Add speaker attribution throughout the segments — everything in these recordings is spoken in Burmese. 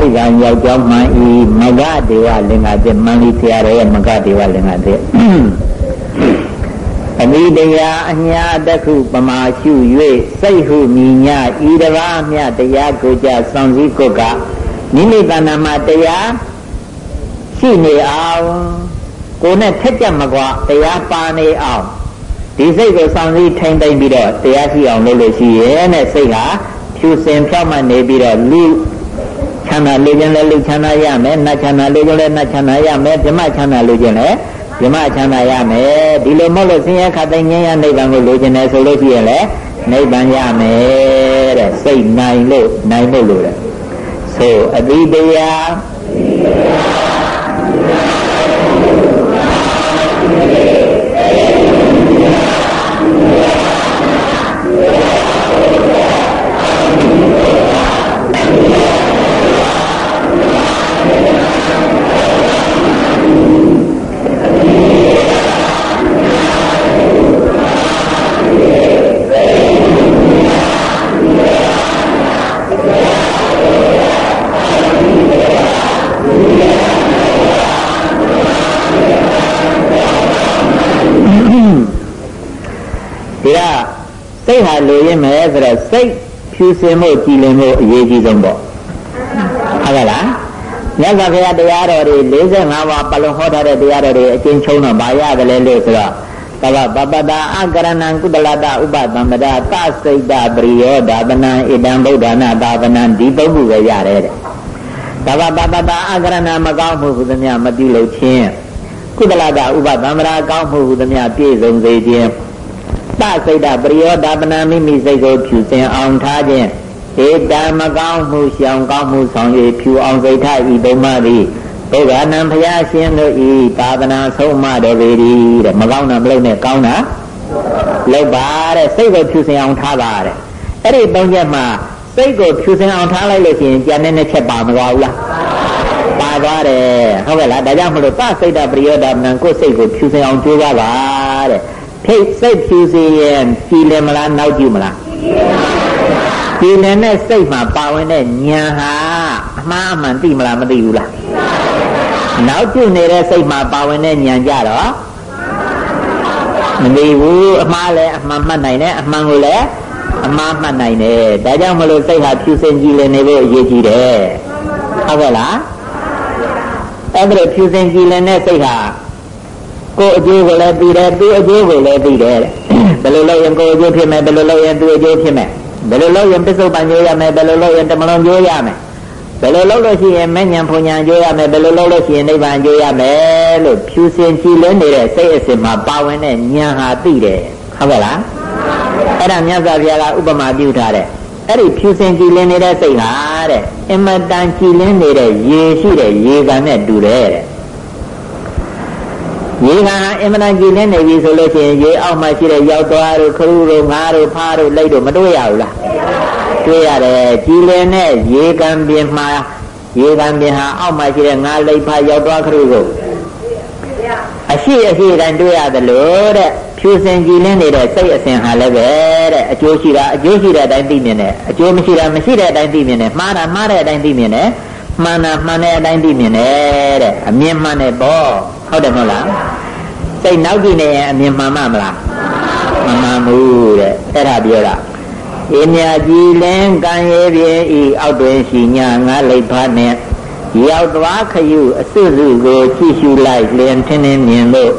Speaker 1: နိဗ္ဗာန်ရောက်ကြောင်းမှန်ဤမဂဒေဝလင်္ကာတိမန္လိဆရာတော်ရဲ့မဂဒေဝလင်္ကာတိအမိတရားအညာတခုပမာရှု၍စိတ်ဟုမြညာဤတပါးမြတရားကိုကြစောင့်စည်းကိုကနိမိတနာမှာတရားရှိနေအောင်ကိုယ်နဲ့ထက်ကြမကွာတရားပါနေအောင်ဒီစိတ်ကိုစောင့်စည်းထိမ့်သိမ့်ပြီးတော့တရားရှိအောင်လုပ်လို့ရှိရဲ့နဲ့စိတ်ဟာဖြူစင်ဖြောက်မှနေပြီးတော့လူ ချမ်းသာလူချင်းလည်းလူချမ်းသာရမယ်နတ်ချမ်းသာလူချင်းလည်းနတ်ချမ်းသာရမယ်ဓမ္မချမ်းသာလူချင်းလည်းဓမ္မချမ်းသာရမယ်ဒီလိုမဟုတ်လို့ဆင်းရဲခတ်သိမ်းငြိမ်းရနိဗ္ဗာန်ကိုလိုချင်တယ်ဆိုလို့ရှိရင်လည်းနိဗ္ဗာန်ရမယ်တဲ့စိတ်နိုင်လို့နိုင်ဖို့လိုတယ်ဆိုအတိတရား စိတ်ဟာလိုရင်းမယ်ဆိုတော့စိတ်ဖြူစင်မှုကြည်လင်မှုအရေးကြီးဆုံးပေါ့ဟုတ်ကဲ့လားမြတ်စွာဘုရားတရားတော်တွေ45ပါးပလုံဟောထားတဲ့တရားတော်တွေအကျဉ်းချုံတော့ဘာရတယ်လဲလို့ဆိုတော့သဗ္ဗပပတာအကရဏံကုတလတဥပသမ္ပဒသစိတ်တပရိယောဓာပနံဣတံဗုဒ္ဓနာသာပနံဒီသုံးခုပဲရတယ်တဲ့သဗ္ဗပပတာအကရဏံမကောင်းမှုဟုသမျှမပြုလုပ်ခြင်းကုတလတဥပသမ္ပဒကောင်းမှုဟုသမျှပြည့်စုံစေခြင်း တစိတ်တပရိယောဓပနာမိမိစိတ်ကိုဖြူစင်အောင်ထားခြင်းဧတံမကောင်းမှုရှောင်ကောင်းမှုဆောင်၍ဖြူအောင်စိတ်ထဤသုံးပါးသည်ဘုရားနံဖျားရှင်တို့ဤသာသနာဆုံးမတော်ပေသည်တဲ့မကောင်းတာမလုပ်နဲ့ကောင်းတာလုပ်ပါတဲ့စိတ်ကိုဖြူစင်အောင်ထားပါတဲ့အဲ့ဒီသုံးချက်မှာစိတ်ကိုဖြူစင်အောင်ထားလိုက်လို့ရှိရင်ကြံတဲ့နှစ်ချက်ပါမသွားဘူးလားပါသွားတယ်ဟုတ်ကဲ့လားဒါကြောင့်မလို့သစိတ်တပရိယောဒမနံကိုယ်စိတ်ကိုဖြူစင်အောင်ကြိုးစားပါတဲ့ ဖိတ်စိတ်ဖြူစေရင်ကြည်လင်မလားနောက်ကြည့်မလားကြည်လင်တဲ့စိတ်မှာပါဝင်တဲ့ဉာဏ်ဟာအမှားအမှန်သိမလားမသိဘူးလားနောက်ကျနေတဲ့စိတ်မှာပါဝင်တဲ့ဉာဏ်ကြတော့မသိဘူးအမှားလည်းအမှန်မှတ်နိုင်တယ်အမှန်ကိုလည်းအမှားမှတ်နိုင်တယ်ဒါကြောင့်မလို့စိတ်ဟာဖြူစင်ကြည်လင်နေဖို့အရေးကြီးတယ်ဟုတ်ကဲ့လားအဲ့ဒါဖြူစင်ကြည်လင်တဲ့စိတ်ဟာ ကိုအကျိုးကိုလည်းသိတယ်သူအကျိုးကိုလည်းသိတယ်ဘယ်လိုလုပ်ရင်ကိုအကျိုးဖြစ်မယ်ဘယ်လိုလုပ်ရင်သူအကျိုးဖြစ်မယ်ဘယ်လိုလုပ်ရင်ပစ္စုပန်ကျိုးရမယ်ဘယ်လိုလုပ်ရင်တမလွန်ကျိုးရမယ်ဘယ်လိုလုပ်လို့ရှိရင်မဉ္ဇဉ်ဘုံညာကျိုးရမယ်ဘယ်လိုလုပ်လို့ရှိရင်နိဗ္ဗာန်ကျိုးရမယ်လို့ဖြူစင်ကြည်လင်းနေတဲ့စိတ်အစဉ်မှာပါဝင်တဲ့ဉာဏ်ဟာသိတယ်ဟုတ်ကဲ့လားအဲ့ဒါမြတ်စွာဘုရားကဥပမာပြုထားတယ်အဲ့ဒီဖြူစင်ကြည်လင်းနေတဲ့စိတ်ဟာတဲ့အင်မတန်ကြည်လင်းနေတဲ့ရေရှိတဲ့ရေကန်နဲ့တူတယ်တဲ့ ရေခံအင်မတန်ကြည်လင်းနေပြီဆိုလို့ရှိရင်ရေအောက်မှာရှိတဲ့ရောက်သွားတို့ခရုတို့ငါးတို့ဖားတို့လိတ်တို့မတွေ့ရဘူးလားတွေ့ရတယ်ကြည်လင်းတဲ့ရေခံပြင်မှာရေခံပြင်ဟာအောက်မှာရှိတဲ့ငါးလိတ်ဖားရောက်သွားခရုတို့အရှိအရှိတိုင်းတွေ့ရတယ်လို့တဲ့ဖြူစင်ကြည်လင်းနေတဲ့စိတ်အစဉ်ဟာလည်းပဲတဲ့အကျိုးရှိတာအကျိုးရှိတဲ့အတိုင်းသိမြင်တယ်အကျိုးမရှိတာမရှိတဲ့အတိုင်းသိမြင်တယ်မှားတာမှားတဲ့အတိုင်းသိမြင်တယ်မှန်တာမှန်တဲ့အတိုင်းသိမြင်တယ်တဲ့အမြင်မှန်တဲ့ပေါ့ဟုတ်တယ်မဟုတ်လား စိတ်နောက်ကြည့်နေရင်အမြင်မှန်မှမလားမမှန်ဘူးတဲ့အဲ့ဒါပြောတာအမြကြည်လင်းကံရဲပြင်းဤအောက်တွင်ရှိညာငါလိပ်ဖားနဲ့ရောက်သွားခရုအစွစုကိုကြည့်ရှုလိုက်လင်ထင်းထင်းမြင်လို့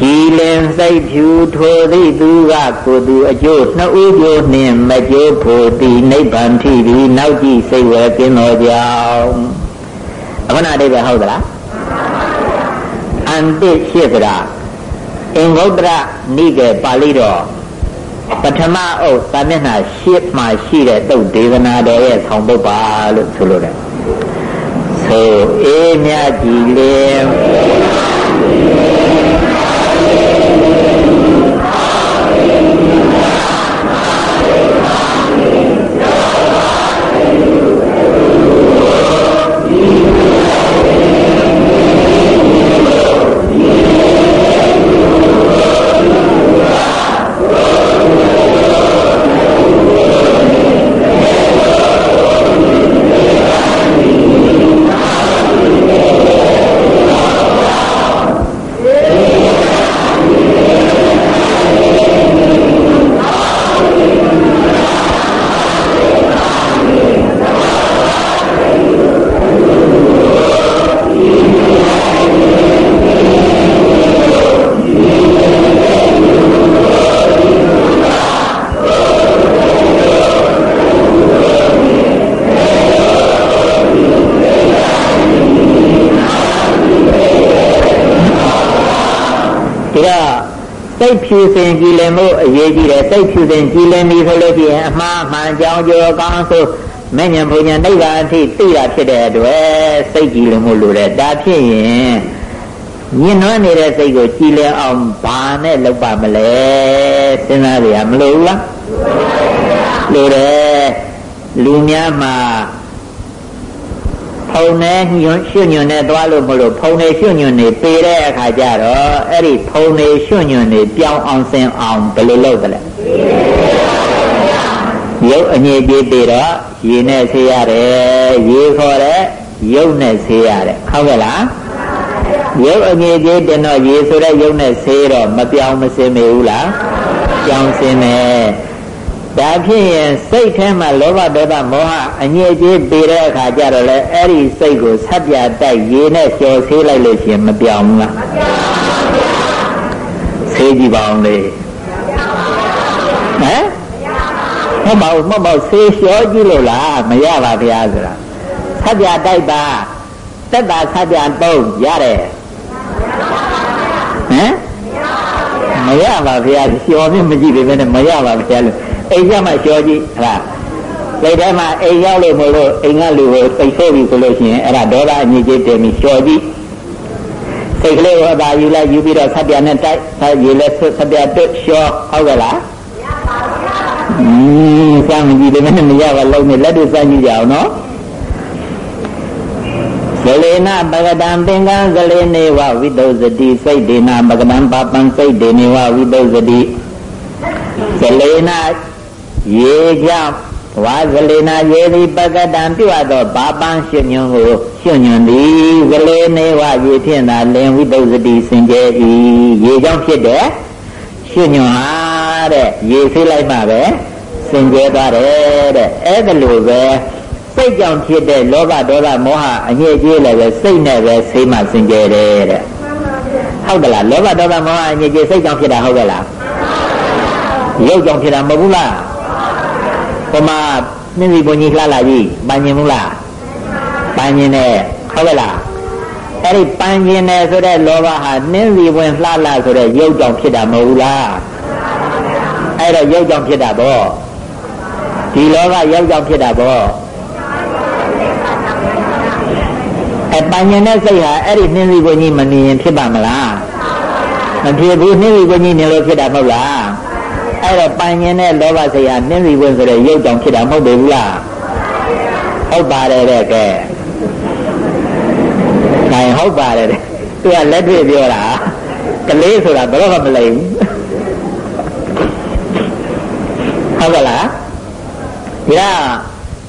Speaker 1: ကြည်လင်စိတ်ဖြူထိုသည့်သူကကိုသူအကျိုးနှစ်ဦးကျိုးနှင့်မကျိုးဖို့တိနိဗ္ဗာန်ထိပြီးနောက်ကြည့်စိတ်ဝဲကင်းတော်ကြောင်းအခုနအတိတ်ပဲဟုတ်သလား အန္တိဖြစ်ကြတာအင်္ဂုတ္တရနိကေပါဠိတော်ပထမအုပ်သာမျက်နှာရှစ်မှာရှိတဲ့တုတ်ဒေသနာတော်ရဲ့ဆောင်ပုဒ်ပါလို့ဆိုလိုတယ်ဆိုအေးမြကြည်လင် တ်ဖြူစင်ကြည်လင်မှုအရေးကြီးတယ်စိတ်ဖြူစင်ကြည်လင်ပြီဆိုလို့ရှိရင်အမှားမှန်ကြောင်းကြောကောင်းဆိုမဉ္ဇဉ်ဘုံညာနိဗ္ဗာန်အထိသိတာဖြစ်တဲ့အတွက်စိတ်ကြည်လင်မှုလိုတယ်ဒါဖြစ်ရင်ညင်နွမ်းနေတဲ့စိတ်ကိုကြည်လင်အောင်ဘာနဲ့လုပ်ပါမလဲစဉ်းစားရမလို့လားလိုတယ်လူများမှာ ဖုံနဲ့ညွန့်ရွှွညွန့်နဲ့သွားလို့မလို့ဖုံနဲ့ရွှွညွန့်နေပေတဲ့အခါကျတော့အဲ့ဒီဖုံနဲ့ရွှွညွန့်နေပြောင်းအောင်ဆင်အောင်ဘယ်လိုလုပ်ကြလဲရုပ်အငြိပြေးပြီးတော့ရေနဲ့ဆေးရတယ်ရေခေါ်တဲ့ရုပ်နဲ့ဆေးရတယ်ဟုတ်ကဲ့လားရုပ်အငြိပြေးတင်တော့ရေဆိုတဲ့ရုပ်နဲ့ဆေးတော့မပြောင်းမစင်မေဘူးလားပြောင်းစင်မယ် ဒါဖြစ်ရင်စိတ်ထဲမှာလောဘဒေါသမောဟအငြိအကျေးပေတဲ့အခါကျတော့လေအဲ့ဒီစိတ်ကိုဆက်ပြတိုက်ရေနဲ့လျှော်ဆေးလိုက်လို့ရှိရင်မပြောင်းဘူးလားမပြောင်းပါဘူးဆေးကြည့်ပါအောင်လေဟမ်မဟုတ်ပါဘူးမဟုတ်ပါဘူးဆေးလျှော်ကြည့်လို့လားမရပါဗျာဆိုတာဆက်ပြတိုက်ပါတက်တာဆက်ပြသုံးရတယ်ဟမ်မရပါဗျာလျှော်မြင့်မကြည့်ပေမဲ့မရပါဗျာလို့ အိမ်ကမှကြောကြည့်ဟာစိတ်ထဲမှာအိမ်ရောက်လို့မလို့အိမ်ကလူကိုစိတ်ဆိုးပြီဆိုလို့ရှိရင်အဲ့ဒါဒေါသအညစ်အကြေးတင်ပြီးကြောကြည့်စိတ်ကလေးကိုအသာယူလိုက်ယူပြီးတော့ဆက်ပြနဲ့တိုက်ဆက်ယူလဲဆက်ပြတွတ်လျှောဟုတ်ကဲ့လားอืมစမ်းကြည့်တယ်မနဲ့မရပါလုံးနဲ့လက်တွေစမ်းကြည့်ကြအောင်နော်ဇလေနပကတံပင်ကံဇလေနေဝဝိတုဇတိစိတ်ဒေနပကတံပပံစိတ်ဒေနေဝဝိတုဇတိဇလေန ရေကြောင့်ဝါဇလေနာရေသည်ပကတံပြုအပ်သောဘာပန်းရှင်ညွန်ကိုရှင်ညွန်သည်ဇလေနေဝရေဖြင့်သာလင်ဝိတုဇတိစင်ကြယ်၏ရေကြောင့်ဖြစ်တဲ့ရှင်ညွန်ဟာတဲ့ရေဆေးလိုက်မှပဲစင်ကြယ်သွားတယ်တဲ့အဲ့ဒါလိုပဲစိတ်ကြောင့်ဖြစ်တဲ့လောဘဒေါသမောဟအငြိအကျေးလည်းပဲစိတ်နဲ့ပဲဆေးမှစင်ကြယ်တယ်တဲ့ဟုတ်ကလားလောဘဒေါသမောဟအငြိအကျေးစိတ်ကြောင့်ဖြစ်တာဟုတ်ကဲ့လားရုပ်ကြောင့်ဖြစ်တာမဟုတ်ဘူးလား ဟိုမှာနှင်းစီဘုံကြီးလှလာကြီးပန်းကျင်ဘူးလားပန်းကျင်နဲ့ဟုတ်ကဲ့လားအဲ့ဒီပန်းကျင်နဲ့ဆိုတဲ့လောဘဟာနှင်းစီဝင်လှလာဆိုတဲ့ရုပ်ကြောင့်ဖြစ်တာမဟုတ်ဘူးလားအဲ့တော့ရုပ်ကြောင့်ဖြစ်တာပေါ့ဒီလောကရုပ်ကြောင့်ဖြစ်တာပေါ့အပញ្ញနဲ့စိတ်ဟာအဲ့ဒီနှင်းစီဘုံကြီးမနေရင်ဖြစ်ပါမလားမဖြစ်ဘူးနှင်းစီဘုံကြီးနေလို့ဖြစ်တာမဟုတ်လား အဲ့တော့ပန်ញင်တဲ့လောဘစိတ်ဟာနှင်းစီဝင်ဆိုတဲ့ရုပ်ကြောင့်ဖြစ်တာမဟုတ်ဘူးလားဟုတ်ပါတယ်တဲ့ကဲခိုင်ဟုတ်ပါတယ်တဲ့သူကလက်တွေ့ပြောတာကလေးဆိုတာဘယ်တော့မှမလိမ့်ဘူးဟုတ်ကလားဒါ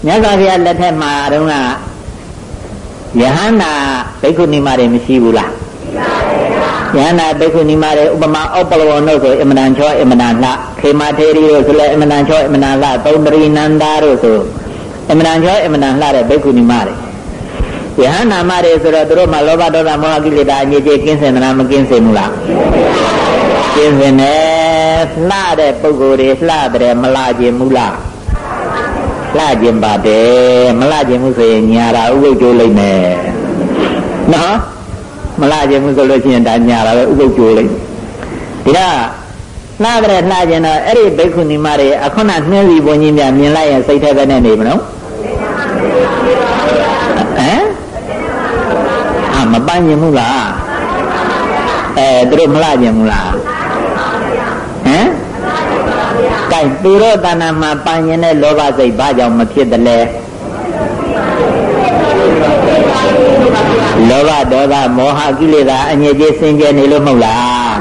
Speaker 1: မြတ်စွာဘုရားလက်ထက်မှာတုန်းကယဟန္တာဘိက္ခုနီမတွေမရှိဘူးလား ယန္နာဘိက္ခုနီမတွေဥပမာဩပလဝနုဆိုအင်မတန်ချောအင်မတန်လှခေမထေရီတို့ဆိုလည်းအင်မတန်ချောအင်မတန်လှသုံးပရိနန္ဒာတို့ဆိုအင်မတန်ချောအင်မတန်လှတဲ့ဘိက္ခုနီမတွေယဟန္နာမတွေဆိုတော့သူတို့မှာလောဘဒေါသမောဟကိလေသာအငြိကျေကင်းစင်မလားမကင်းစင်ဘူးလားကင်းစင်တယ်လှတဲ့ပုဂ္ဂိုလ်တွေလှတယ်မလှခြင်းဘူးလားလှခြင်းပါတယ်မလှခြင်းဘူးဆိုရင်ညာတာဥပုပ်ကျိုးလိုက်မယ်နော် မလှခြင်းဘူးဆိုလို့ရှိရင်ဒါညာတာပဲဥပုပ်ကျိုးလိုက်ဒီတော့လှကြတဲ့လှခြင်းတော့အဲ့ဒီဘိက္ခုနီမတွေအခုနနှင်းစီဘုံကြီးများမြင်လိုက်ရင်စိတ်ထဲပဲနဲ့နေမလို့ဟမ်အာမပန်းခြင်းဘူးလားအဲသူတို့မလှခြင်းဘူးလားဟမ်ကဲသူတို့တဏ္ဍာမှာပန်းခြင်းတဲ့လောဘစိတ်ဘာကြောင့်မဖြစ်တယ်လဲ လောဘဒေါသမောဟကိလေသာအငြိအကျေးစင်ကြယ်နေလို့မဟုတ်လား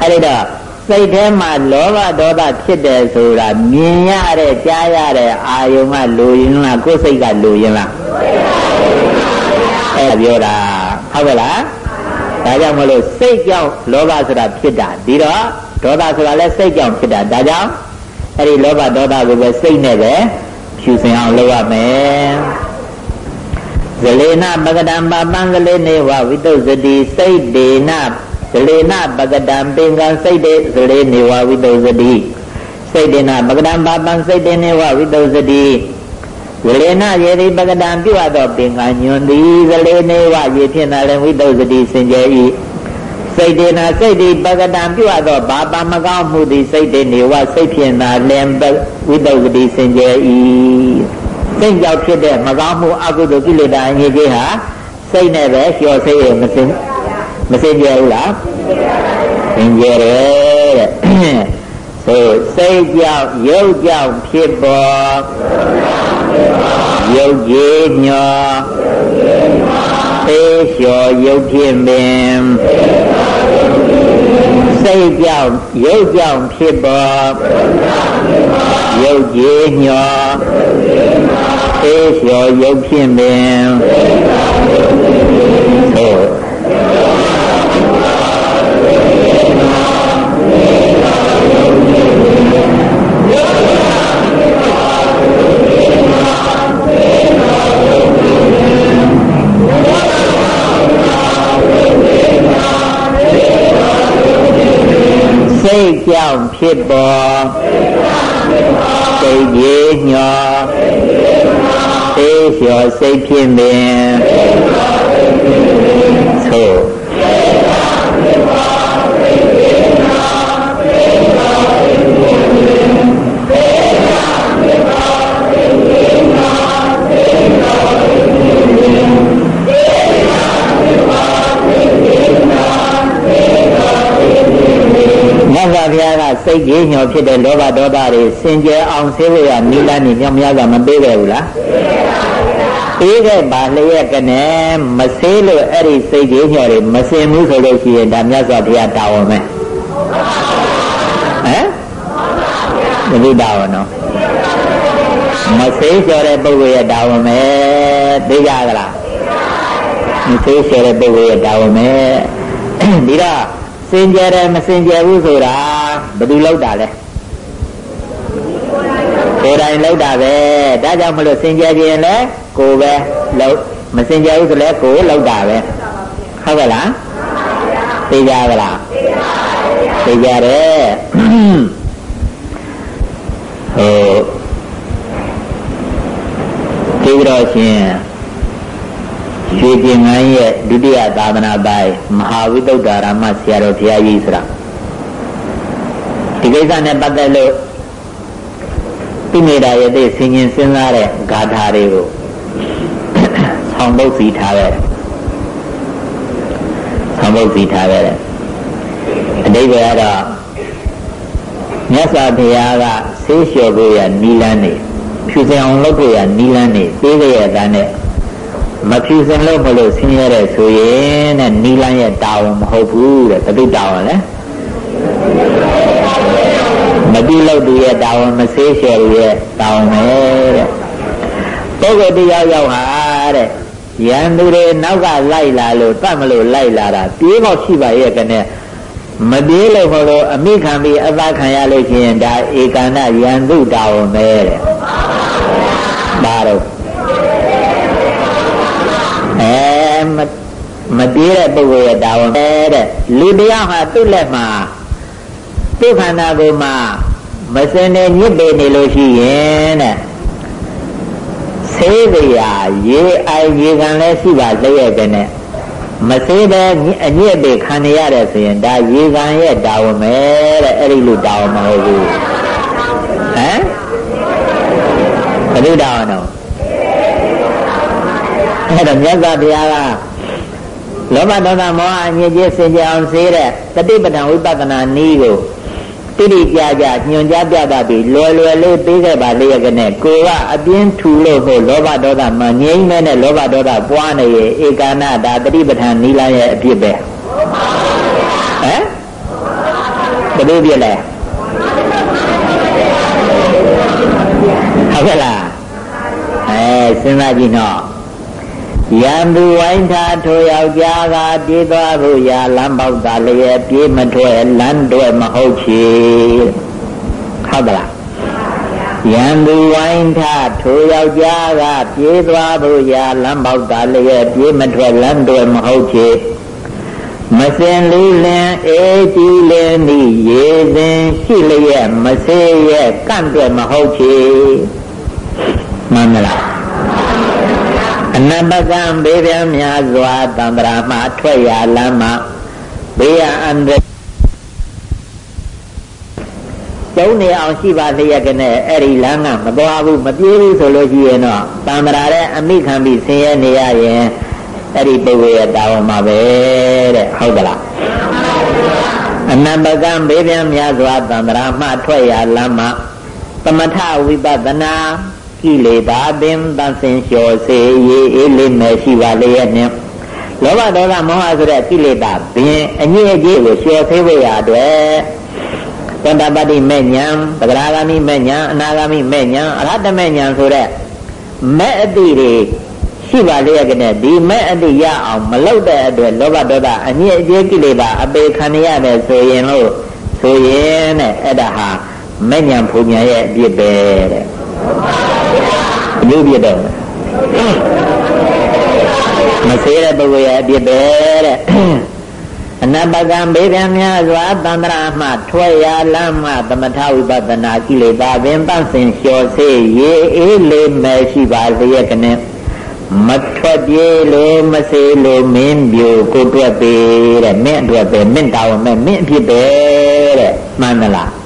Speaker 1: အဲ့ဒီတော့စိတ်ထဲမှာလောဘဒေါသဖြစ်တယ်ဆိုတာမြင်ရတဲ့ကြားရတဲ့အာယုံကလူရင်လားကိုယ်စိတ်ကလူရင်လားအဲ့ဒါပြောတာဟုတ်ကဲ့လားဒါကြောင့်မလို့စိတ်ကြောင့်လောဘဆိုတာဖြစ်တာဒီတော့ဒေါသဆိုတာလည်းစိတ်ကြောင့်ဖြစ်တာဒါကြောင့်အဲ့ဒီလောဘဒေါသကိုပဲစိတ်နဲ့ပဲဖြူစင်အောင်လုပ်ရမယ် ဇလေနပကတံပပံဇလေနေဝဝိတုဇတိစိတ်ဒေနဇလေနပကတံပင်ကံစိတ်တေဇလေနေဝဝိတုဇတိစိတ်ဒေနပကတံပပံစိတ်တေနေဝဝိတုဇတိဇလေနယေတိပကတံပြုအပ်သောပင်ကညွန်သည်ဇလေနေဝရေဖြင့်သာလည်းဝိတုဇတိစင်ကြယ်၏စိတ်တေနာစိတ်ဒီပကတံပြုအပ်သောဘာပါမကောင်းမှုသည်စိတ်တေနေဝစိတ်ဖြင့်သာလင်ဝိတုဂတိစင်ကြယ်၏ စိတ်ကြောင့်ဖြစ်တဲ့မကောင်းမှုအကုသိုလ်ကိလေသာအငြိကြီးဟာစိတ်နဲ့ပဲလျှော်စိတ်ရမစင်မစင်ကြယ်ဘူးလားစင်ကြယ်တယ်တဲ့ဆိုစိတ်ကြောင့်ရုပ်ကြောင့်ဖြစ်ပေါ်ရုပ်ကြီးညောသေးလျှော်ရုပ်ဖြင့်ပင် စိတ်ကြောင့်ရုပ်ကြောင့်ဖြစ်ပေါ်ရုပ်ကြီးညောသေးလျှော်ရုပ်ဖြင့်ပင်ဟု စိတ်ကြောင့်ဖြစ်ပေါ်စိတ်ကြီးညောသိလျှော်စိတ်ဖြင့်ပင်သို့ စိတ်ကြီးညောဖြစ်တဲ့လောဘဒေါသတွေစင်ကြယ်အောင်ဆေးဝရနိလန်းနေမြောက်များစွာမပေးခဲ့ဘူးလားပေးခဲ့ပါလျက်ကနဲ့မဆေးလို့အဲ့ဒီစိတ်ကြီးညောတွေမစင်ဘူးဆိုလို့ရှိရင်ဒါမြတ်စွာဘုရားတာဝန်မယ်ဟမ်ဘယ်လိုတာဝန်နော်မဆေးလျှော်တဲ့ပုဂ္ဂိုလ်ရဲ့တာဝန်ပဲသိကြကြလားမဆေးလျှော်တဲ့ပုဂ္ဂိုလ်ရဲ့တာဝန်ပဲဒီတော့ စင်ကြယ်တယ်မစင်ကြယ်ဘူးဆိုတာဘယ်သူလောက်တာလဲကိုယ်တိုင်လောက်တာပဲဒါကြောင့်မလို့စင်ကြယ်ခြင်းလဲကိုယ်ပဲလောက်မစင်ကြယ်ဘူးဆိုလဲကိုယ်လောက်တာပဲဟုတ်ကဲ့လားသိကြပါလားသိကြတယ်ဟိုဒီတော့ရှင် ရွှေကျင်ငန်းရဲ့ဒုတိယသာသနာပိုင်မဟာဝိတုဒ္ဓါရမဆရာတော်ဘုရားကြီးဆိုတာဒီကိစ္စနဲ့ပတ်သက်လို့သူမိတာရဲ့သိဆင်ញင်စဉ်းစားတဲ့ဂါထာတွေကိုဆောင်းပုတ်စီထားခဲ့တယ်ဆောင်းပုတ်စီထားခဲ့တယ်အတိပ္ပယ်ကတော့မြတ်စွာဘုရားကဆေးလျှော်ဖို့ရနီလန်းနေဖြူစင်အောင်လုပ်ဖို့ရနီလန်းနေပေးခဲ့ရတဲ့နဲ့ မဖြူစင်လို့မလို့ဆင်းရဲတဲ့ဆိုရင်တဲ့နီလန်းရဲ့တာဝန်မဟုတ်ဘူးတဲ့ဘယ်သူတာဝန်လဲမပြုလို့သူရဲ့တာဝန်မဆေးရှယ်ရဲ့တာဝန်ပဲတဲ့ပုဂ္ဂိုလ်တရားရောက်ဟာတဲ့ရန်သူတွေနောက်ကလိုက်လာလို့တတ်မလို့လိုက်လာတာပြေးတော့ရှိပါရဲ့ကနဲ့မပြေးလို့မလို့အမိခံပြီးအသာခံရလို့ရှိရင်ဒါဧကန္တရန်သူတာဝန်ပဲတဲ့ဒါတော့အဲ မပြေးတဲ့ပုဂ္ဂိုလ်ရဲ့တာဝန်ပဲတဲ့လူတရားဟာသူ့လက်မှာသူ့ခန္ဓာကိုယ်မှာမစင်နေညစ်ပေနေလို့ရှိရင်တဲ့ဆေးတရားရေအိုင်ရေခံလဲရှိပါလျက်တဲ့နဲ့မဆေးပဲအညစ်ပေခံရတဲ့ဆိုရင်ဒါရေခံရဲ့တာဝန်ပဲတဲ့အဲ့ဒီလိုတာဝန်မဟုတ်ဘူးဟမ်ဘယ်လိုတာဝန်တော့အဲ့တော့မြတ်စွာဘုရားက လောဘဒေါသမောဟအညစ်အကြေးစင်ကြအောင်စေးတဲ့တတိပဒံဝိပဿနာနည်းကိုတိတိကြကြညွန်ကြားပြတာပြီးလွယ်လွယ်လေးပေးခဲ့ပါလေရကနဲ့ကိုကအပြင်းထူလို့ဟိုလောဘဒေါသမငြိမ့်မဲနဲ့လောဘဒေါသပွားနေရဲ့ဧကာဏဒါတတိပဌာန်နီလာရဲ့အဖြစ်ပဲဟမ်ဘယ်လိုပြလဲဟုတ်ကဲ့လားအဲစဉ်းစားကြည့်တော့ ရန်သူဝိုင်းထားထိုယောက်ျားကပြေးသွားဖို့ရာလမ်းပေါက်သာလျက်ပြေးမထွက်လမ်းတွဲမဟုတ်ချေဟုတ်ပါလားရန်သူဝိုင်းထားထိုယောက်ျားကပြေးသွားဖို့ရာလမ်းပေါက်သာလျက်ပြေးမထွက်လမ်းတွဲမဟုတ်ချေမစင်လူလင်အေးကြည်လင်ဤရေစဉ်ရှိလျက်မဆေးရဲ့ကန့်တွဲမဟုတ်ချေမှန်မလား အနပကံဘေးပြများစွာတန္တရာမှထွက်ရလမ်းမှာဘေးရန်အန္တကျုံနေအောင်ရှိပါလျက်ကနဲ့အဲ့ဒီလမ်းကမသွားဘူးမပြေးဘူးဆိုလို့ရှိရင်တော့တံ္ဍရာတဲ့အမိခံပြီးဆင်းရဲနေရရင်အဲ့ဒီပုဂ္ဂိုလ်ရဲ့တာဝန်မှာပဲတဲ့ဟုတ်ကလားအနန္တကံဘေးပြန်များစွာတံ္ဍရာမှထွက်ရလမ်းမှာသမထဝိပဿနာ ကိလေသာပင်သင်္စင်လျှော်စေရေးအေးလေးမဲ့ရှိပါလျက်နဲ့လောဘဒေါသမောဟဆိုတဲ့ကိလေသာပင်အညစ်အကြေးကိုလျှော်ဖေးဖို့ရအတွက်သတ္တပတိမဲ့ညာပဂရာဂာမိမဲ့ညာအနာဂာမိမဲ့ညာအရဟတမဲ့ညာဆိုတဲ့မဲ့အတိတွေရှိပါလျက်ကနဲ့ဒီမဲ့အတိရအောင်မလုပ်တဲ့အတွက်လောဘဒေါသအညစ်အကြေးကိလေသာအပေခံရတဲ့ဆိုရင်လို့ဆိုရင်တဲ့အဲ့ဒါဟာမဲ့ညာဖူညာရဲ့အပြစ်ပဲတဲ့ဘု ရားပြစ်တော့မစေတဲ့ပုဂ္ဂိုလ်ရဲ့အပြစ်ပဲတဲ့အနပကံဘေးကံများစွာတန္တရာမှထွက်ရလမ်းမှသမထဝိပဿနာကိလေသာပင်ပန့်စင်လျှော်စေရေအေးလေးမဲ့ရှိပါလျက်ကနဲ့မထွက်ပြေးလို့မစေလို့မင်းပြိုကိုတွက်ပေတဲ့မင်းအတွက်ပဲမင်းတောင်းမဲ့မင်းအဖြစ်ပဲတဲ့မှန်မလား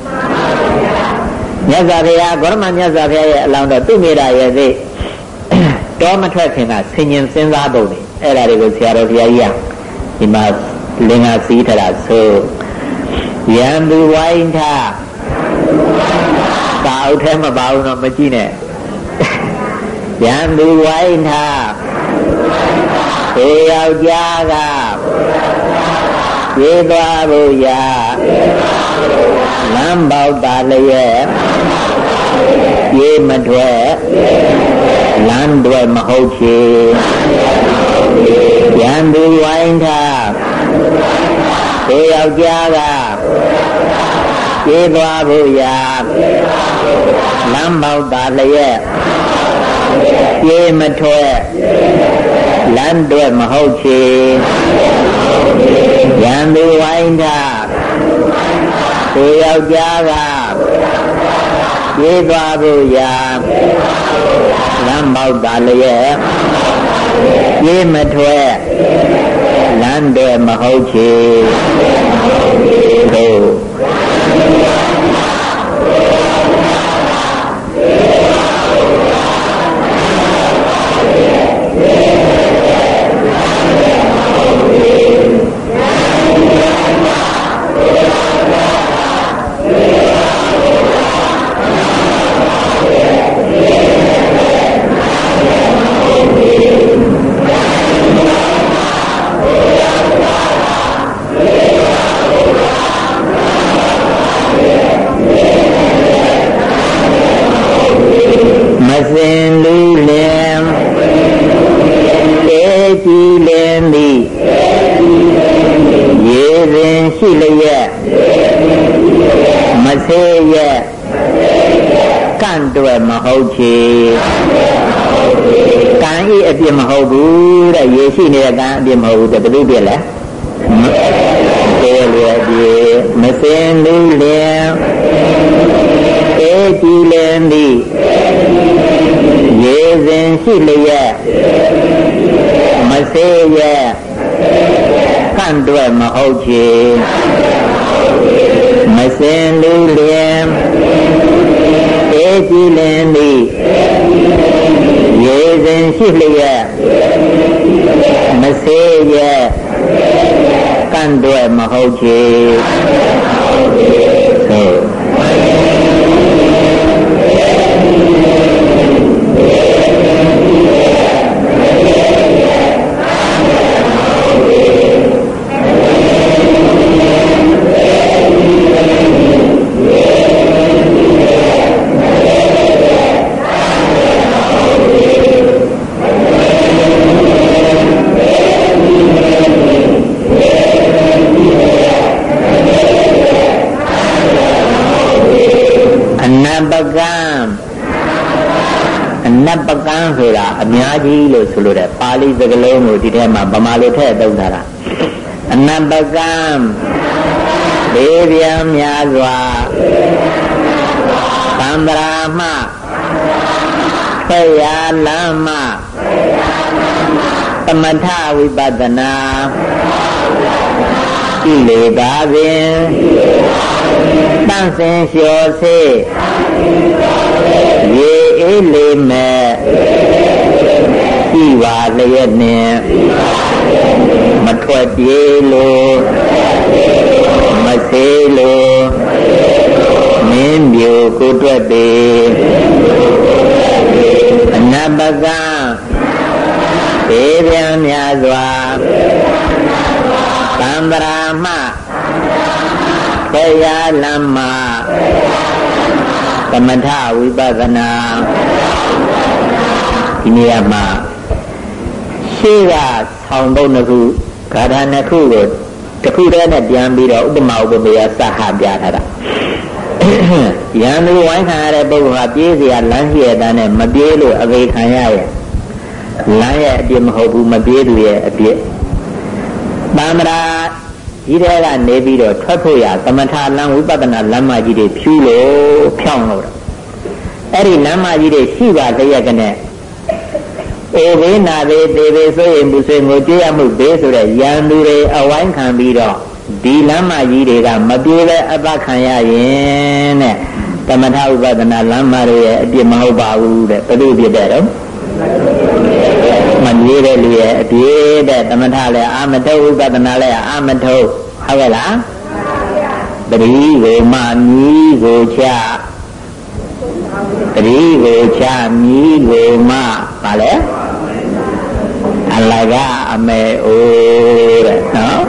Speaker 1: မြတ်စွာဘုရားဂေါရမမြတ်စွာဘုရားရဲ့အလောင်းတော်သူ့မိတာရဲ့သိတောမထွက်ခင်ကဆင်ញင်စဉ်းစားပုံတွေအဲ့ဒါတွေကိုဆရာတော်ဘုရားကြီးကဒီမှာလင်္ကာစီးထတာဆိုယံသူဝိုင်းထတာအုပ်ထဲမပါဘူးတော့မကြည့်နဲ့ယံသူဝိုင်းထကိုယောက်ျားကရေးသွားဖို့ရာလမ်းပေါက်တာလျက် ရေးမထွက်လမ်းတွေမဟုတ်ချေရန်သူဝိုင်းထားကိုယောက်ျားကပြေးသွားဖို့ရာလမ်းပေါက်တာလျက်ပြေးမထွက်လမ်းတွေမဟုတ်ချေရန်သူဝိုင်းထားကိုယောက်ျားက ပြေးသွားဖို့ရာလမ်းပေါက်တာလျက်ပြေးမထွက်လမ်းတွေမဟုတ်ချေတို့ ရေရှိနေတဲ့ကံအပြစ်မဟုတ်ဘူးတဲ့ဘယ်လိုပြလဲတဲ့လေဒီမစင်လူလင်အေကြည်လင်သည်ရေစဉ်ရှိလျက်မစေးရဲ့ကန့်တွယ်မဟုတ်ချေမစင်လူလင်အေကြည်လင်သည်ရေစဉ်ရှိလျက် မစေးရဲ့ကန့်တွယ်မဟုတ်ချေ အများကြီးလို့ဆိုလို့တဲ့ပါဠိစကားလုံးကိုဒီထဲမှာဗမာလိုထည့်သုံးထားတာအနန္တကံဒေဗျံများစွာသံ္ဍရာမှဖေယလမ်းမှသမထဝိပဿနာကိလေသာပင်တန့်စင်လျှော်စေရေအေးလေးမဲ့ ဤပါလျက်နှင့်မထွက်ပြေးလို့မစေးလို့မင်းမျိုးကိုတွက်ပေအနပကဒေဗျံများစွာသံဗရာမဘယလမ္မာသမထဝိပဿနာ ဒီနေရာမှာရှေ့ကဆောင်းပုံတစ်ခုဂါထာနှစ်ခုကိုတစ်ခုတည်းနဲ့ပြန်ပြီးတော့ဥပမာဥပမေယစဟပြထားတာရန်သူဝိုင်းခံရတဲ့ပုဂ္ဂိုလ်ဟာပြေးเสียလမ်းရှိတဲ့တန်းနဲ့မပြေးလို့အပေခံရရဲ့လမ်းရဲ့အပြစ်မဟုတ်ဘူးမပြေးသူရဲ့အပြစ်တမ္မရာဒီထဲကနေပြီးတော့ထွက်ဖို့ရသမထလမ်းဝိပဿနာလမ်းမကြီးတွေဖြူလို့ဖြောင်းလို့အဲ့ဒီလမ်းမကြီးတွေရှိပါတရက်ကနဲ့ အေဘေးနာဘေးတေဘေးဆိုရင်ဘူးဆွေငိုကြည့်ရမှုဘေးဆိုတဲ့ရန်သူတွေအဝိုင်းခံပြီးတော့ဒီလမ်းမကြီးတွေကမပြေပဲအပခံရရင်တဲ့သမထဥပဒနာလမ်းမတွေရဲ့အပြစ်မဟုတ်ပါဘူးတဲ့ဘယ်လိုဖြစ်တဲ့တော့မပြေတဲ့လူရဲ့အပြစ်တဲ့သမထလည်းအာမထုတ်ဥပဒနာလည်းအာမထုတ်ဟုတ်ကဲ့လားတတိကိုမမီးကိုချတတိကိုချမီးကိုမပါလေ အလကအမေအိုးတဲ့နော်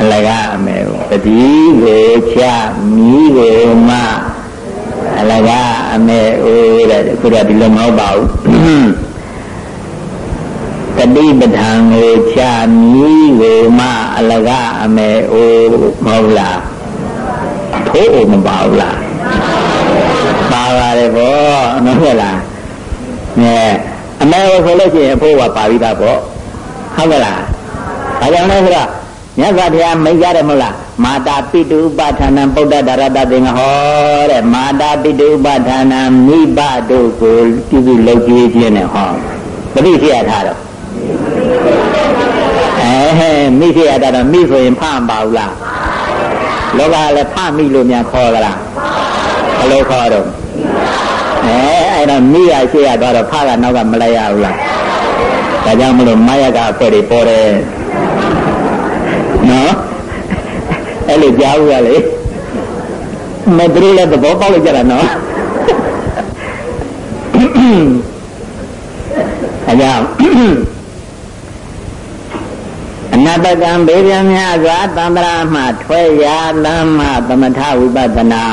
Speaker 1: အလကအမေအိုးတတိကိုချမီးကိုမအလကအမေအိုးတဲ့ခုတော့ဒီလိုမဟုတ်ပါဘူးတတိပဋ္ဌာန်ကိုချမီးကိုမအလကအမေအိုးမဟုတ်လားထိုးအိုမပါဘူးလားပါပါတယ်ဗောမဟုတ်လားနဲ အမေဆိုလို့ရှိရင်အဖိုးကပါပြီးသားပေါ့ဟုတ်ကလားဒါကြောင့်လဲဆိုတော့မြတ်စွာဘုရားမိတ်ရတယ်မဟုတ်လားမာတာပိတုဥပဌာဏံပုဒ္ဒတရတသင်္ဟောတဲ့မာတာပိတုဥပဌာဏံမိဘတို့ကိုပြုစုလုပ်ကြည့်ခြင်းနဲ့ဟောပရိသေယထားတော့အဲမိသေယတာတော့မိဆိုရင်ဖမ်းပါဘူးလားလောကလည်းဖမ်းမိလို့များခေါ်ကြလားဘယ်လိုခေါ်တော့အဲ အဲ့တော့မိရရှိရတော့ဖကနောက်ကမလိုက်ရဘူးလားဒါကြောင့်မလို့မယကအဖွဲ့တွေပေါ်တယ်နော်အဲ့လိုကြားဘူးရလေမသူတို့လည်းသဘောပေါက်လိုက်ကြတာနော်အဲကြောင့်အနတကံဘေးပြန်များစွာတံ္ဍရာမှထွဲရလမ်းမှသမထဝိပဿနာ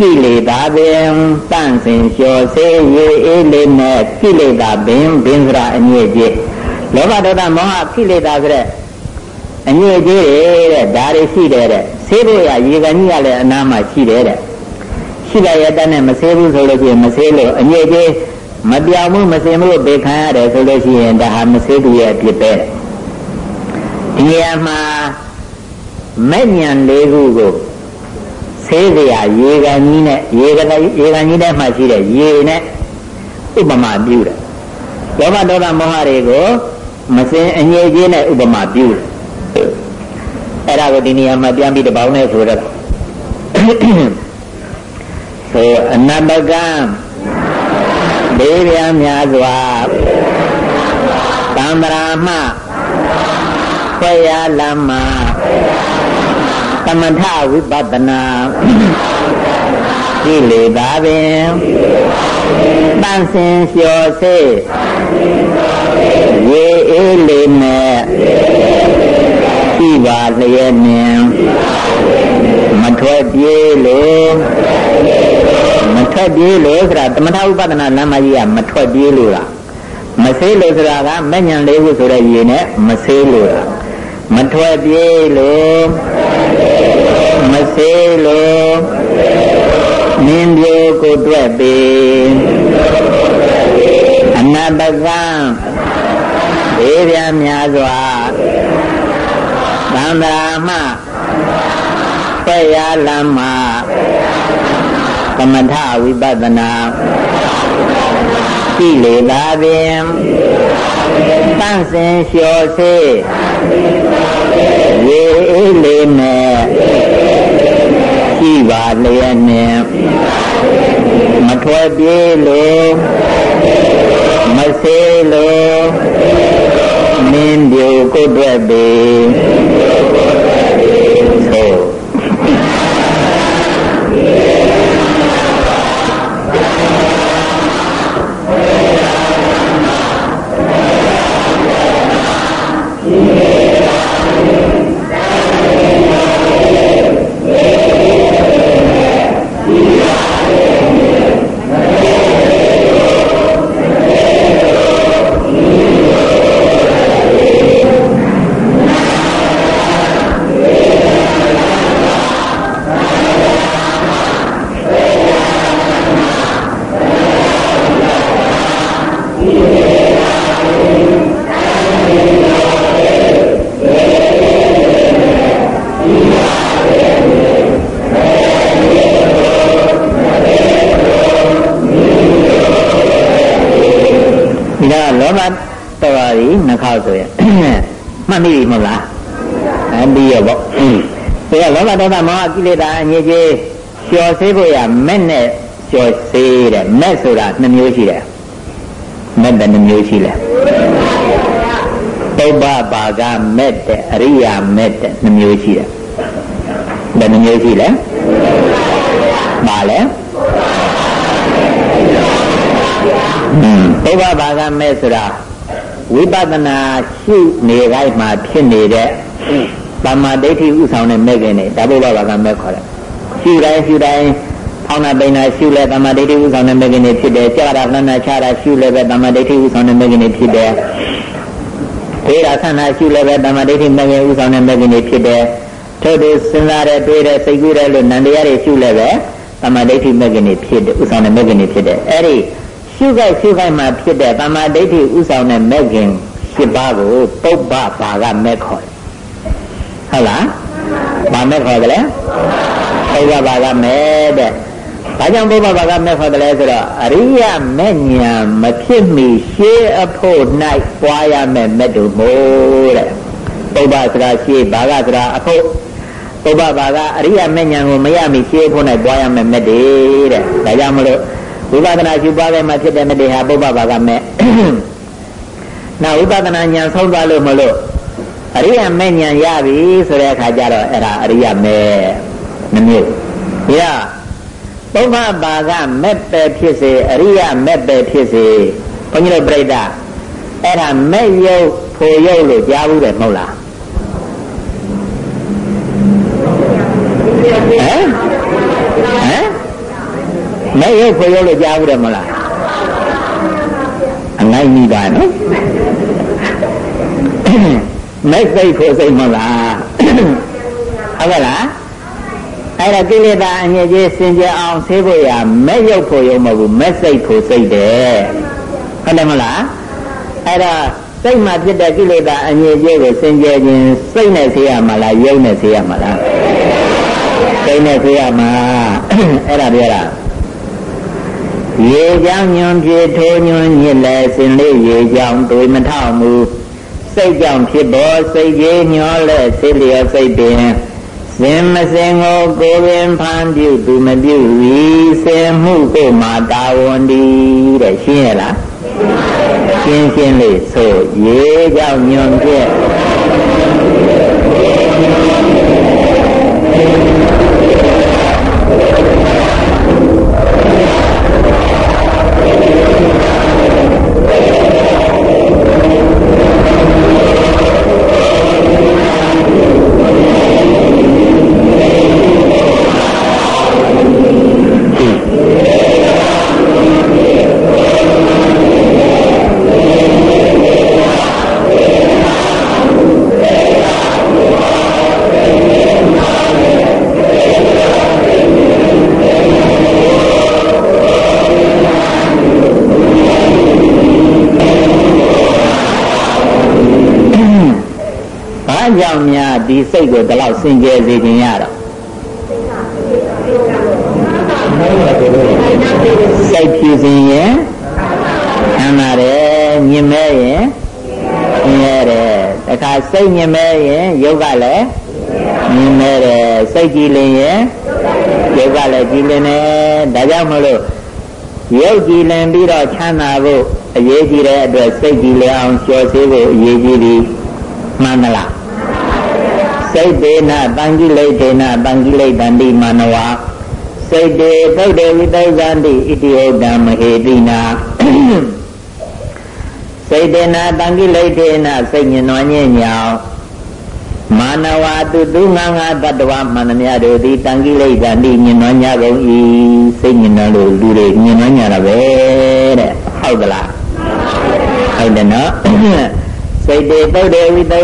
Speaker 1: ကိလေသာပင်တန့်စင်လျှော်စေရေအေးလေးနဲ့ကိလေသာပင်ဘင်းစရာအညစ်အကြေးလောဘဒေါသမောဟကိလေသာဆိုတဲ့အညစ်အကြေးတွေတဲ့ဒါတွေရှိတယ်တဲ့ဆေးဖို့ရရေကန်ကြီးကလည်းအနားမှာရှိတယ်တဲ့ရှိလိုက်ရတဲ့နဲ့မဆေးဘူးဆိုလို့ရှိရင်မဆေးလို့အညစ်အကြေးမပြောင်းမှုမစင်မှုဘေခံရတယ်ဆိုလို့ရှိရင်ဒါဟာမဆေးသူရဲ့အဖြစ်ပဲဒီနေရာမှာမဲ့ညံလေးခုကို ဆေးစရာရေကန်ကြီးနဲ့ရေကန်ရေကန်ကြီးထဲမှာရှိတဲ့ရေနဲ့ဥပမာပြုတယ်လောဘဒေါသမောဟတွေကိုမစင်အငြိကြီးနဲ့ဥပမာပြုတယ်အဲ့ဒါကိုဒီနေရာမှာပြန်ပြီးတပေါင်းနဲ့ဆိုတော့ဆိုအနတကံဒေရများစွာတံ္ဍရာမခွေရလမ္မာသမထဝိပဿနာ ကိလေသာပင်တန်စင်လျှော်စေရေအေးလေးနဲ့ရှိပါလျက်နှင်မထွက်ပြေးလို့မထွက်ပြေးလို့ဆိုတာသမထဥပဒနာလမ်းမကြီးကမထွက်ပြေးလို့လားမဆေးလို့ဆိုတာကမဲ့ညံလေးခုဆိုတဲ့ရေနဲ့မဆေးလို့လားမထွက်ပြေးလို့မ စေလို့မင်းပြိုကိုတွက်ပေအနတကံဒေဗျာများစွာသံဃာမဆွေရလမ်းမှာသမထဝိပဿနာကကိလေသာပင်တန့်စင်လျှော်စေရေအေးလေးနဲ့ရှိ ပါလျက်နဲ့မထွက်ပြေးလို့မဆေးလို့မင်းပြိုကိုယ်တွေ့ပေ မှတ်မိပြီမဟုတ်လားအပြီးရပေါ့ဒါကလောဘဒေါသမောဟကိလေသာအငြိကြီးလျှော်စေးဖို့ရမဲ့နဲ့လျှော်စေးတဲ့မဲ့ဆိုတာနှမျိုးရှိတယ်မဲ့ဘယ်နှမျိုးရှိလဲပုပ္ပပါကမဲ့တဲ့အရိယာမဲ့တဲ့နှမျိုးရှိတယ်ဘယ်နှမျိုးရှိလဲပါလဲပုပ္ပပါကမဲ့ဆိုတာ ဝိပဿနာရှုနေတိုင်းမှာဖြစ်နေတဲ့တမ္မာဒိဋ္ဌိဥဆောင်တဲ့မဲ့ခင်နဲ့ဒါဘုရားဘာကမဲ့ခေါ်တယ်ရှုတိုင်းရှုတိုင်းဖောင်းနာပိန်နာရှုလဲတမ္မာဒိဋ္ဌိဥဆောင်တဲ့မဲ့ခင်တွေဖြစ်တယ်ကြာတာလှမ်းနာချတာရှုလဲပဲတမ္မာဒိဋ္ဌိဥဆောင်တဲ့မဲ့ခင်တွေဖြစ်တယ်ဒေရာဆန္ဒရှုလဲပဲတမ္မာဒိဋ္ဌိမဲ့ခင်ဥဆောင်တဲ့မဲ့ခင်တွေဖြစ်တယ်ထို့သူစဉ်းစားတဲ့တွေးတဲ့စိတ်ကူးတဲ့လို့နန္တရားတွေရှုလဲပဲတမ္မာဒိဋ္ဌိမဲ့ခင်တွေဖြစ်တယ်ဥဆောင်တဲ့မဲ့ခင်တွေဖြစ်တယ်အဲ့ဒီ ရှုခိုက်ရှုခိုက်မှာဖြစ်တဲ့တမာဒိဋ္ဌိဥဆောင်တဲ့မဲ့ခင်၈ပါးကိုပုပ္ပဘာကမဲ့ခေါ်တယ်ဟုတ်လားဘာမဲ့ခေါ်တယ်လဲပုပ္ပဘာကမဲ့တဲ့ဘာကြောင့်ပုပ္ပဘာကမဲ့ခေါ်တယ်လဲဆိုတော့အရိယမဲ့ညာမဖြစ်မီရှေးအဖို့၌ပွားရမဲ့မဲ့တို့မို့တဲ့ပုပ္ပဆိုတာရှေးဘာကဆိုတာအဖို့ပုပ္ပဘာကအရိယမဲ့ညာကိုမရမီရှေးအဖို့၌ပွားရမဲ့မဲ့တွေတဲ့ဒါကြောင့်မလို့ ဝိပဿနာရှုပွားခဲ့မှဖြစ်တဲ့မတေဟာပုပ္ပဘာကမဲ့နောက်ဝိပဿနာဉာဏ်ဆုံးသွားလို့မလို့အရိယာမဲ့ဉာဏ်ရပြီဆိုတဲ့အခါကျတော့အဲ့ဒါအရိယာမဲ့မမျိုးဒါပုပ္ပဘာကမဲ့ပဲဖြစ်စေအရိယာမဲ့ပဲဖြစ်စေဘုန်းကြီးတို့ပြိဋ္ဌာအဲ့ဒါမဲ့ယုတ်ဖို့ယုတ်လို့ကြားဘူးတယ်မဟုတ်လားဟမ်ဟမ် မဲ့ရုပ်ခွေရုပ်လို့ကြားဘူးတယ်မလားအနိုင်မိပါနော်မဲ့စိတ်ကိုစိတ်မလားဟုတ်ကဲ့လားအဲ့ဒါကိလေသာအငြိကြီးစင်ကြအောင်ဆေးဖို့ရမဲ့ရုပ်ဖို့ရုံမဟုတ်ဘူးမဲ့စိတ်ဖို့စိတ်တယ်ဟုတ်တယ်မလားအဲ့ဒါစိတ်မှာဖြစ်တဲ့ကိလေသာအငြိကြီးကိုစင်ကြခြင်းစိတ်နဲ့ဆေးရမှာလားရုပ်နဲ့ဆေးရမှာလားစိတ်နဲ့ဆေးရမှာအဲ့ဒါပြောတာ ရေကြောင့်ညွန်ပြေထိုးညွန်ညစ်လဲစင်လေးရေကြောင့်တွေမထောက်မူစိတ်ကြောင့်ဖြစ်ပေါ်စိတ်ကြီးညောလဲစိလျောစိတ်ပင်စင်မစင်ကိုကိုပင်ဖန်ပြုသူမပြုဝီစင်မှုကိုမာတာဝန်ဒီတဲ့ရှင်းရလားရှင်းရှင်းလေးဆိုရေကြောင့်ညွန်ပြ ကြောင့်များဒီစိတ်ကိုဒီလောက်စင်ကြယ်စေခြင်းရတော့စိတ်ဖြူစင်ရင်ဟညင်မဲရင်ညင်ရဲတယ်တခါစိတ်ညင်မဲရင်ရုပ်ကလည်းညင်မဲတယ်စိတ်ကြည်လင်ရင်ရုပ်ကလည်းကြည်လင်တယ်ဒါကြောင့်မလို့ရုပ်ကြည်လင်ပြီးတော့ချမ်းသာဖို့အရေးကြီးတဲ့အတွက်စိတ်ကြည်လင်အောင်လျှော်စေဖို့အရေးကြီးသည်မှန်မလား စိတ်ဒေနတံကိလေဒေနတံကိလေတန္တိမနဝစိတ်တေသုတ်တေဝိသုဇန္တိဣတိဟုတ်တံမဟေတိနာစိတ်တေနတံကိလေဒေနစိတ်ညင်နွားညင်ညောင်မာနဝတုသူငါငါတတ္တဝမန္တမြတို့သည်တံကိလေသာတိညင်နွားညကုန်၏စိတ်ညင်နွားလို့လူတွေညင်နွားညတာပဲတဲ့ဟုတ်ကလားဟုတ်တယ်နော်စိတ်တေသုတ်တေဝိသု